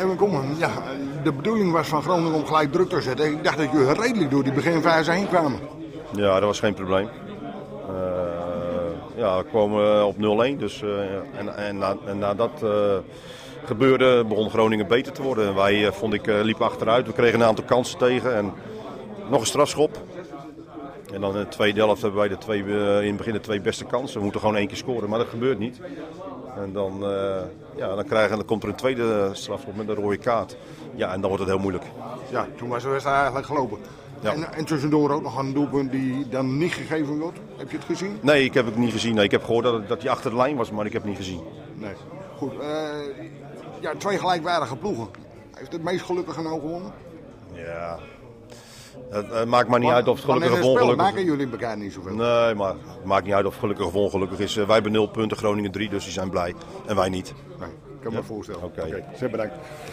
Even komen. Ja, de bedoeling was van Groningen om gelijk druk te zetten. Ik dacht dat jullie redelijk door die beginfase heen kwamen. Ja, dat was geen probleem. Uh, ja, we kwamen op 0-1. Dus, uh, en, en, na, en nadat uh, gebeurde, begon Groningen beter te worden. Wij, vond ik, liepen achteruit. We kregen een aantal kansen tegen en nog een strafschop. En dan in de tweede helft hebben wij de twee, in het begin de twee beste kansen. We moeten gewoon één keer scoren, maar dat gebeurt niet. En dan, ja, dan, krijgen, dan komt er een tweede strafschop met een rode kaart. Ja, en dan wordt het heel moeilijk. Ja, toen was de wedstrijd eigenlijk gelopen. Ja. En, en, tussendoor ook nog een doelpunt die dan niet gegeven wordt. Heb je het gezien? Nee, ik heb het niet gezien. Nee, ik heb gehoord dat, dat hij achter de lijn was, maar ik heb het niet gezien. Nee. Goed. Uh, ja, twee gelijkwaardige ploegen. Heeft het meest gelukkige nou gewonnen? Ja. Het, maakt maar niet maar, uit of het gelukkig of ongelukkig is. maken jullie elkaar niet zoveel? Nee, maar het maakt niet uit of het gelukkig of ongelukkig is. wij hebben nul punten, Groningen 3, dus die zijn blij. En wij niet. Nee, ik kan me voorstellen. Oké. Okay. okay. bedankt.